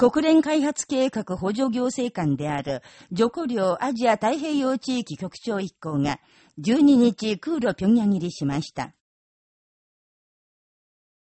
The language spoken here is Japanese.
国連開発計画補助行政官である、ジョコ領アジア太平洋地域局長一行が、12日空路平壌入りしました。